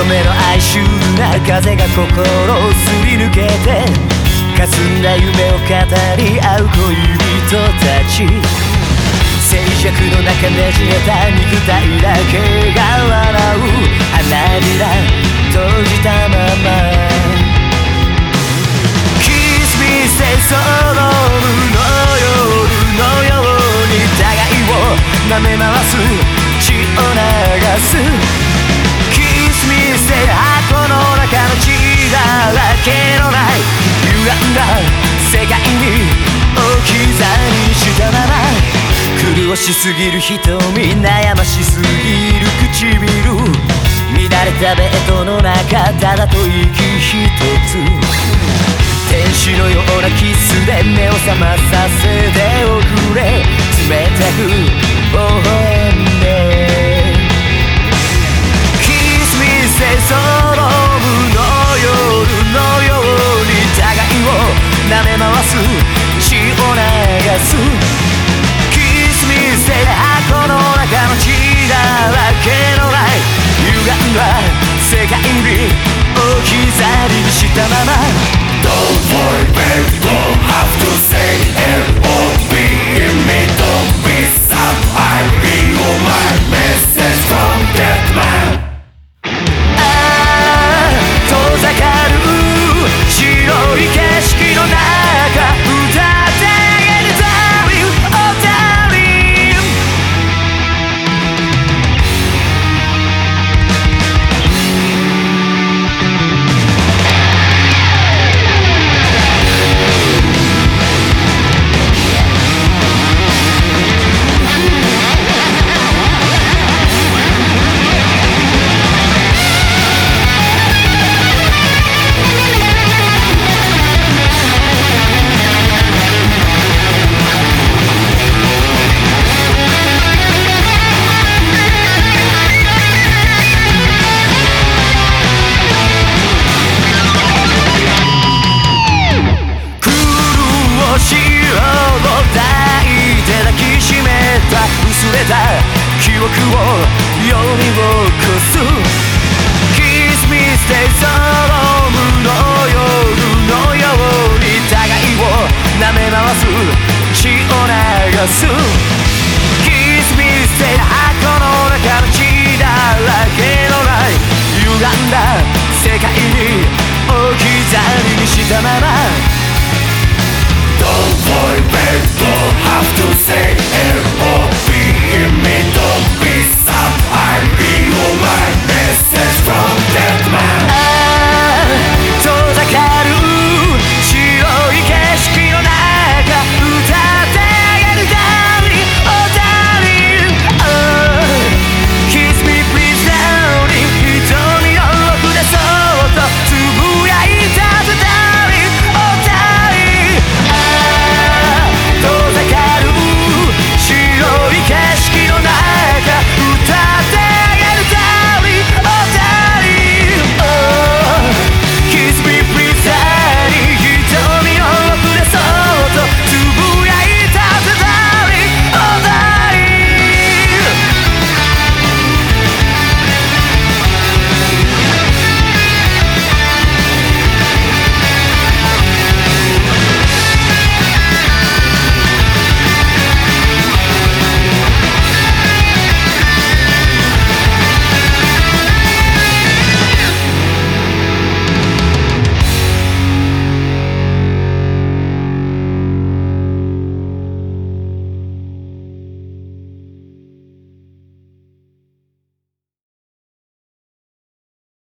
哀愁な風が心をすり抜けて霞んだ夢を語り合う恋人たち。静寂の中ねじれた肉体だけが笑う花びら閉じたまま。キスミステソロムの夜のように互いを舐め回す血を流す。しすぎる瞳悩ましすぎる唇。乱れたベッドの中ただと息ひとつ。天使のようなキスで目を覚まさせて。ままを読み起こす